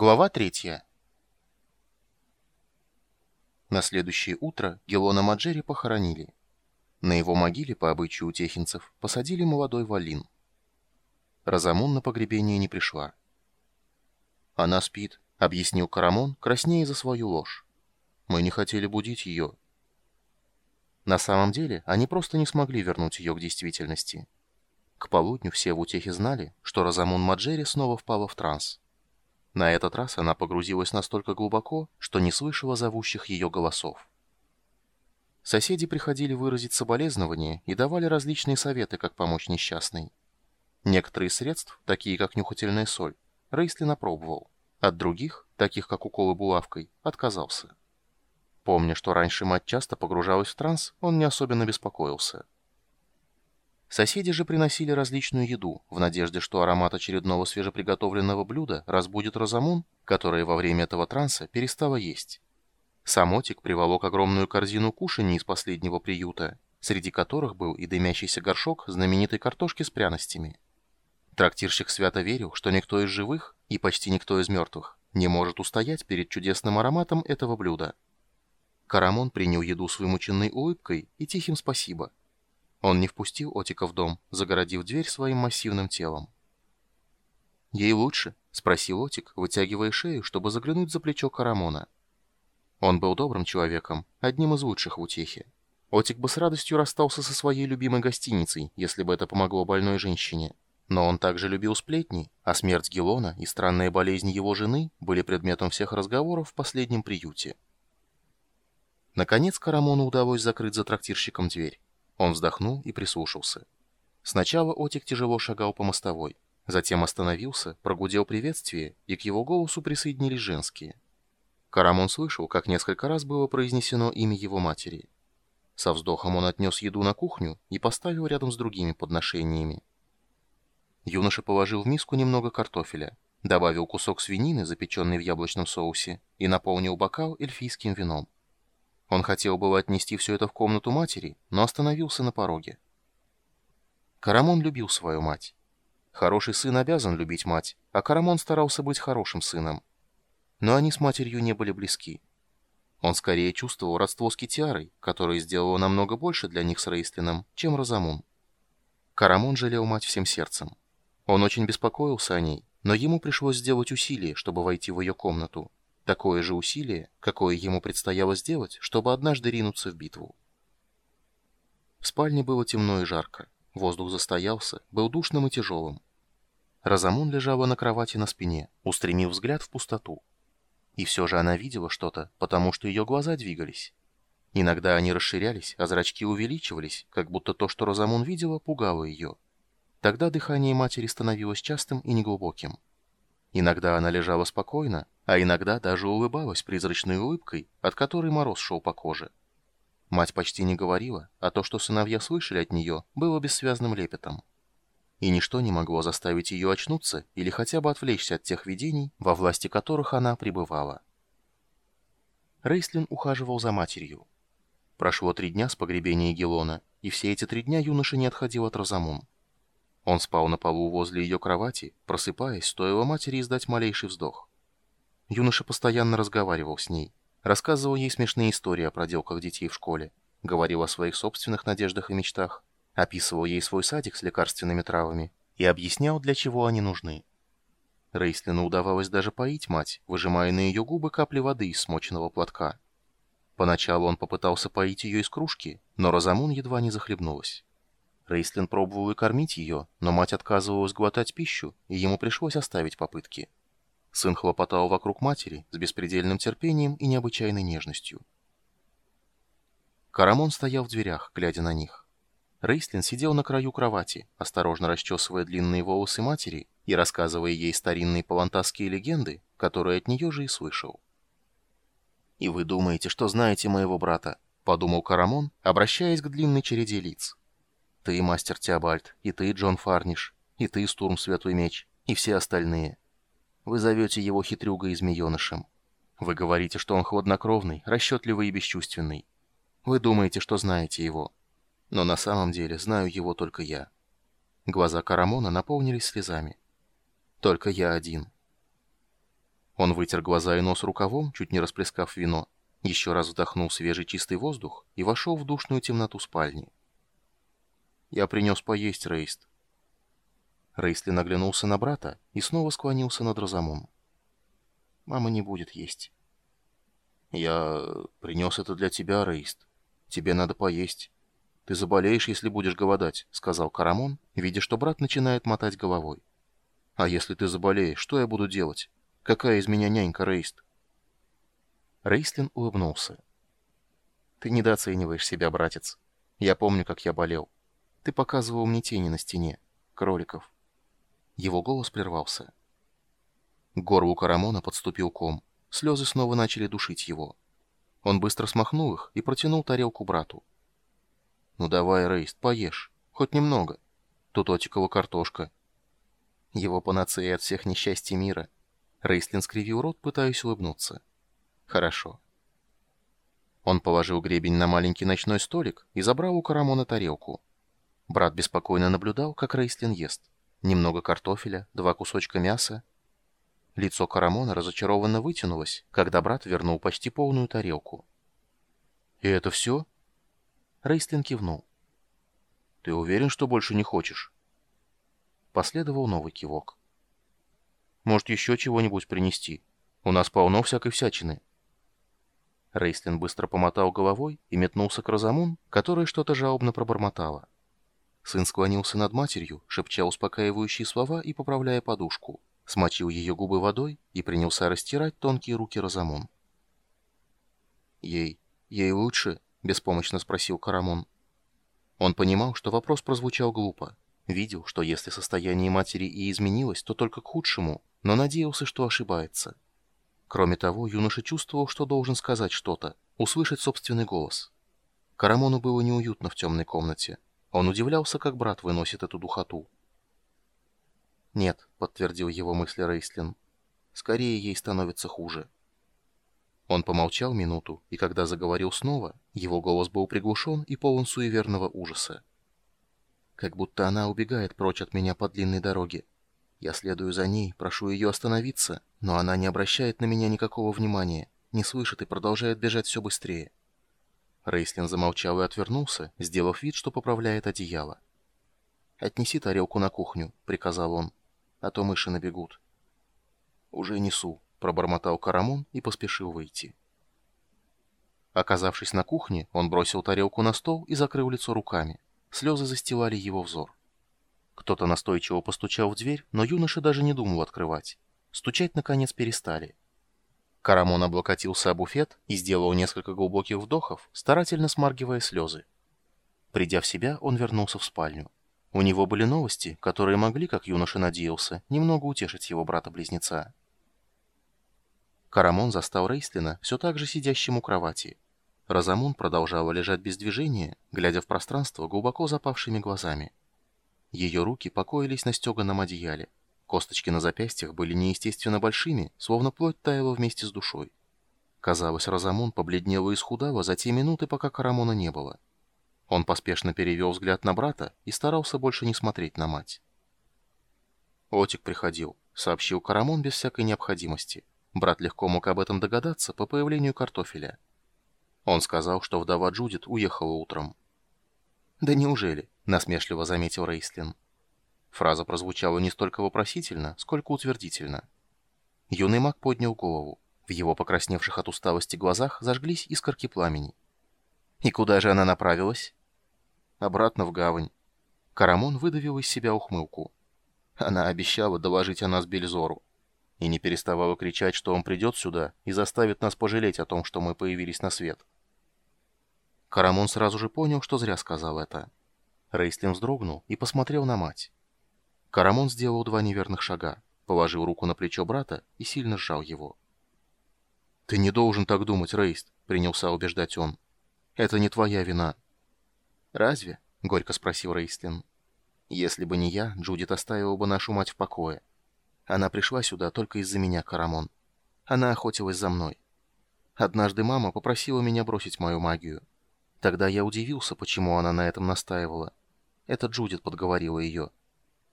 Глава третья. На следующее утро Гелона Маджери похоронили. На его могиле, по обычаю техинцев, посадили молодой валин. Розамун на погребение не пришла. «Она спит», — объяснил Карамон, краснея за свою ложь. «Мы не хотели будить ее». На самом деле, они просто не смогли вернуть ее к действительности. К полудню все в утехе знали, что Розамун Маджери снова впала в транс. На этот раз она погрузилась настолько глубоко, что не слышала зовущих ее голосов. Соседи приходили выразить соболезнования и давали различные советы, как помочь несчастной. Некоторые средств, такие как нюхательная соль, Рейслин опробовал. От других, таких как уколы булавкой, отказался. Помня, что раньше мать часто погружалась в транс, он не особенно беспокоился. Соседи же приносили различную еду, в надежде, что аромат очередного свежеприготовленного блюда разбудит Розамун, которая во время этого транса перестала есть. Сам Отик приволок огромную корзину кушаний из последнего приюта, среди которых был и дымящийся горшок знаменитой картошки с пряностями. Трактирщик свято верил, что никто из живых и почти никто из мертвых не может устоять перед чудесным ароматом этого блюда. Карамон принял еду с вымученной улыбкой и тихим спасибо – он не впустил Отика в дом, загородив дверь своим массивным телом. «Ей лучше?» — спросил Отик, вытягивая шею, чтобы заглянуть за плечо Карамона. Он был добрым человеком, одним из лучших в утехе. Отик бы с радостью расстался со своей любимой гостиницей, если бы это помогло больной женщине. Но он также любил сплетни, а смерть Гелона и странная болезнь его жены были предметом всех разговоров в последнем приюте. Наконец Карамону удалось закрыть за трактирщиком дверь. Он вздохнул и прислушался. Сначала Отик тяжело шагал по мостовой, затем остановился, прогудел приветствие, и к его голосу присоединились женские. Карамон слышал, как несколько раз было произнесено имя его матери. Со вздохом он отнес еду на кухню и поставил рядом с другими подношениями. Юноша положил в миску немного картофеля, добавил кусок свинины, запеченной в яблочном соусе, и наполнил бокал эльфийским вином. Он хотел было отнести все это в комнату матери, но остановился на пороге. Карамон любил свою мать. Хороший сын обязан любить мать, а Карамон старался быть хорошим сыном. Но они с матерью не были близки. Он скорее чувствовал родство с Китиарой, которая сделала намного больше для них с Рейстлином, чем Розамун. Карамон жалел мать всем сердцем. Он очень беспокоился о ней, но ему пришлось сделать усилие, чтобы войти в ее комнату. Такое же усилие, какое ему предстояло сделать, чтобы однажды ринуться в битву. В спальне было темно и жарко. Воздух застоялся, был душным и тяжелым. Розамун лежала на кровати на спине, устремив взгляд в пустоту. И все же она видела что-то, потому что ее глаза двигались. Иногда они расширялись, а зрачки увеличивались, как будто то, что Розамун видела, пугало ее. Тогда дыхание матери становилось частым и неглубоким. Иногда она лежала спокойно, а иногда даже улыбалась призрачной улыбкой, от которой мороз шел по коже. Мать почти не говорила, а то, что сыновья слышали от нее, было бессвязным лепетом. И ничто не могло заставить ее очнуться или хотя бы отвлечься от тех видений, во власти которых она пребывала. Рейслин ухаживал за матерью. Прошло три дня с погребения Гелона, и все эти три дня юноша не отходил от Розамун. Он спал на полу возле ее кровати, просыпаясь, стоило матери издать малейший вздох. Юноша постоянно разговаривал с ней, рассказывал ей смешные истории о проделках детей в школе, говорил о своих собственных надеждах и мечтах, описывал ей свой садик с лекарственными травами и объяснял, для чего они нужны. Рейслину удавалось даже поить мать, выжимая на ее губы капли воды из смоченного платка. Поначалу он попытался поить ее из кружки, но Розамун едва не захлебнулась. Рейслин пробовал и кормить ее, но мать отказывалась глотать пищу, и ему пришлось оставить попытки. Сын хлопотал вокруг матери с беспредельным терпением и необычайной нежностью. Карамон стоял в дверях, глядя на них. Рейслин сидел на краю кровати, осторожно расчесывая длинные волосы матери и рассказывая ей старинные палантасские легенды, которые от нее же и слышал. «И вы думаете, что знаете моего брата?» — подумал Карамон, обращаясь к длинной череде лиц. Ты, мастер Теобальд, и ты, Джон Фарниш, и ты, Стурм Светлый Меч, и все остальные. Вы зовете его хитрюгой и змеенышем. Вы говорите, что он хладнокровный, расчетливый и бесчувственный. Вы думаете, что знаете его. Но на самом деле знаю его только я. Глаза Карамона наполнились слезами. Только я один. Он вытер глаза и нос рукавом, чуть не расплескав вино, еще раз вдохнул свежий чистый воздух и вошел в душную темноту спальни. «Я принес поесть, Рейст». Рейсли наглянулся на брата и снова склонился над Розамун. «Мама не будет есть». «Я принес это для тебя, Рейст. Тебе надо поесть. Ты заболеешь, если будешь голодать», — сказал Карамон, видя, что брат начинает мотать головой. «А если ты заболеешь, что я буду делать? Какая из меня нянька, Рейст?» Рейслин улыбнулся. «Ты недооцениваешь себя, братец. Я помню, как я болел. Ты показывал мне тени на стене. Кроликов». Его голос прервался. К горлу Карамона подступил ком. Слезы снова начали душить его. Он быстро смахнул их и протянул тарелку брату. «Ну давай, Рейст, поешь. Хоть немного. Тут отикова картошка». Его панацея от всех несчастий мира. Рейстлин скривил рот, пытаясь улыбнуться. «Хорошо». Он положил гребень на маленький ночной столик и забрал у Карамона тарелку. Брат беспокойно наблюдал, как Рейстлин ест. Немного картофеля, два кусочка мяса. Лицо Карамона разочарованно вытянулось, когда брат вернул почти полную тарелку. «И это все?» Рейстлин кивнул. «Ты уверен, что больше не хочешь?» Последовал новый кивок. «Может, еще чего-нибудь принести? У нас полно всякой всячины». Рейстлин быстро помотал головой и метнулся к Розамун, которая что-то жалобно пробормотала. Сын склонился над матерью, шепча успокаивающие слова и поправляя подушку, смочил ее губы водой и принялся растирать тонкие руки Розамун. «Ей... ей лучше?» — беспомощно спросил Карамон. Он понимал, что вопрос прозвучал глупо. Видел, что если состояние матери и изменилось, то только к худшему, но надеялся, что ошибается. Кроме того, юноша чувствовал, что должен сказать что-то, услышать собственный голос. Карамону было неуютно в темной комнате. Он удивлялся, как брат выносит эту духоту. «Нет», — подтвердил его мысли Рейслин, — «скорее ей становится хуже». Он помолчал минуту, и когда заговорил снова, его голос был приглушен и полон суеверного ужаса. «Как будто она убегает прочь от меня по длинной дороге. Я следую за ней, прошу ее остановиться, но она не обращает на меня никакого внимания, не слышит и продолжает бежать все быстрее. Рейслин замолчал и отвернулся, сделав вид, что поправляет одеяло. «Отнеси тарелку на кухню», — приказал он, — «а то мыши набегут». «Уже несу», — пробормотал Карамон и поспешил выйти. Оказавшись на кухне, он бросил тарелку на стол и закрыл лицо руками. Слезы застилали его взор. Кто-то настойчиво постучал в дверь, но юноша даже не думал открывать. Стучать, наконец, перестали. Карамон облокотился о буфет и сделал несколько глубоких вдохов, старательно смаргивая слезы. Придя в себя, он вернулся в спальню. У него были новости, которые могли, как юноша надеялся, немного утешить его брата-близнеца. Карамон застал Рейслина все так же сидящим у кровати. Розамун продолжала лежать без движения, глядя в пространство глубоко запавшими глазами. Ее руки покоились на стеганом одеяле. Косточки на запястьях были неестественно большими, словно плоть таяла вместе с душой. Казалось, Розамун побледнела и схудала за те минуты, пока Карамона не было. Он поспешно перевел взгляд на брата и старался больше не смотреть на мать. «Отик приходил», — сообщил Карамон без всякой необходимости. Брат легко мог об этом догадаться по появлению картофеля. Он сказал, что вдова Джудит уехала утром. «Да неужели?» — насмешливо заметил Рейслин. Фраза прозвучала не столько вопросительно, сколько утвердительно. Юный маг поднял голову. В его покрасневших от усталости глазах зажглись искорки пламени. «И куда же она направилась?» «Обратно в гавань». Карамон выдавил из себя ухмылку. Она обещала доложить о нас Бельзору. И не переставала кричать, что он придет сюда и заставит нас пожалеть о том, что мы появились на свет. Карамон сразу же понял, что зря сказал это. Рейслин вздрогнул и посмотрел на мать. Карамон сделал два неверных шага, положил руку на плечо брата и сильно сжал его. «Ты не должен так думать, Рейст», — принялся убеждать он. «Это не твоя вина». «Разве?» — горько спросил Рейстлин. «Если бы не я, Джудит оставила бы нашу мать в покое. Она пришла сюда только из-за меня, Карамон. Она охотилась за мной. Однажды мама попросила меня бросить мою магию. Тогда я удивился, почему она на этом настаивала. Это Джудит подговорила ее.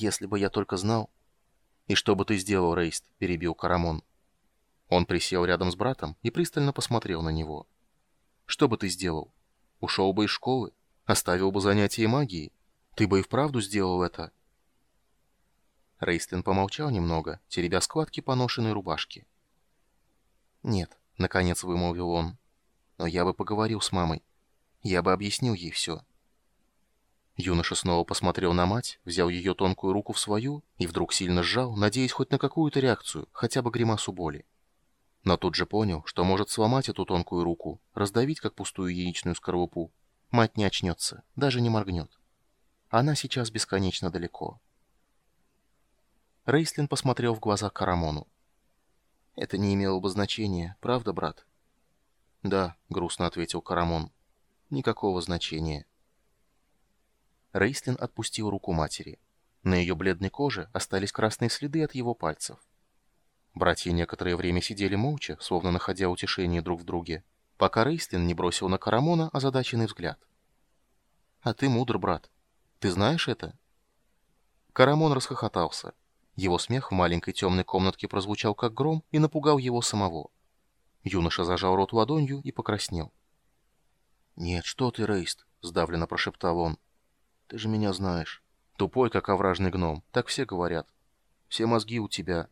Если бы я только знал... «И что бы ты сделал, Рейст?» — перебил Карамон. Он присел рядом с братом и пристально посмотрел на него. «Что бы ты сделал? Ушел бы из школы? Оставил бы занятия магией? Ты бы и вправду сделал это?» Рейстлин помолчал немного, теребя складки поношенной рубашки. «Нет», — наконец вымолвил он, — «но я бы поговорил с мамой. Я бы объяснил ей все». Юноша снова посмотрел на мать, взял ее тонкую руку в свою и вдруг сильно сжал, надеясь хоть на какую-то реакцию, хотя бы гримасу боли. Но тут же понял, что может сломать эту тонкую руку, раздавить, как пустую яичную скорлупу. Мать не очнется, даже не моргнет. Она сейчас бесконечно далеко. Рейслин посмотрел в глаза Карамону. «Это не имело бы значения, правда, брат?» «Да», — грустно ответил Карамон. «Никакого значения». Рейслин отпустил руку матери. На ее бледной коже остались красные следы от его пальцев. Братья некоторое время сидели молча, словно находя утешение друг в друге, пока Рейслин не бросил на Карамона озадаченный взгляд. «А ты мудр, брат. Ты знаешь это?» Карамон расхохотался. Его смех в маленькой темной комнатке прозвучал как гром и напугал его самого. Юноша зажал рот ладонью и покраснел. «Нет, что ты, Рейст?» — сдавленно прошептал он. «Ты же меня знаешь. Тупой, как овражный гном. Так все говорят. Все мозги у тебя.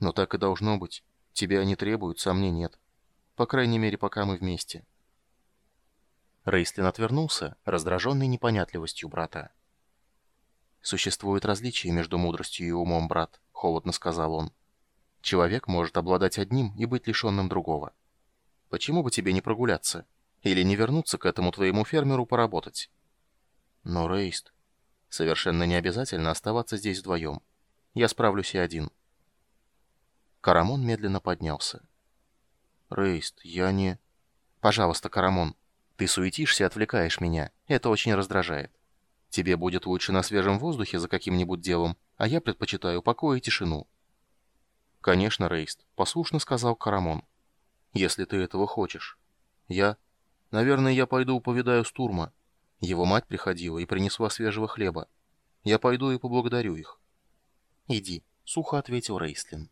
Но так и должно быть. Тебя не требуют, сам мне нет. По крайней мере, пока мы вместе». Рейстлин отвернулся, раздраженный непонятливостью брата. «Существует различие между мудростью и умом, брат», — холодно сказал он. «Человек может обладать одним и быть лишенным другого. Почему бы тебе не прогуляться? Или не вернуться к этому твоему фермеру поработать?» «Но, Рейст, совершенно не обязательно оставаться здесь вдвоем. Я справлюсь и один». Карамон медленно поднялся. «Рейст, я не...» «Пожалуйста, Карамон, ты суетишься отвлекаешь меня. Это очень раздражает. Тебе будет лучше на свежем воздухе за каким-нибудь делом, а я предпочитаю покой и тишину». «Конечно, Рейст», — послушно сказал Карамон. «Если ты этого хочешь. Я... Наверное, я пойду повидаю Стурма. Его мать приходила и принесла свежего хлеба. Я пойду и поблагодарю их». «Иди», — сухо ответил Рейслин.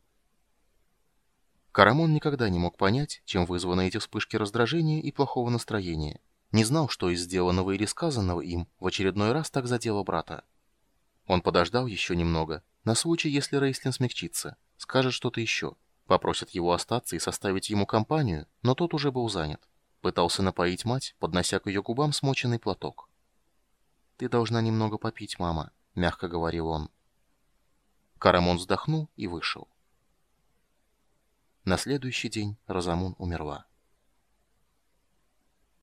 Карамон никогда не мог понять, чем вызваны эти вспышки раздражения и плохого настроения. Не знал, что из сделанного или сказанного им в очередной раз так задело брата. Он подождал еще немного, на случай, если Рейслин смягчится, скажет что-то еще, попросит его остаться и составить ему компанию, но тот уже был занят. Пытался напоить мать, поднося к ее губам смоченный платок. «Ты должна немного попить, мама», — мягко говорил он. Карамон вздохнул и вышел. На следующий день Розамун умерла.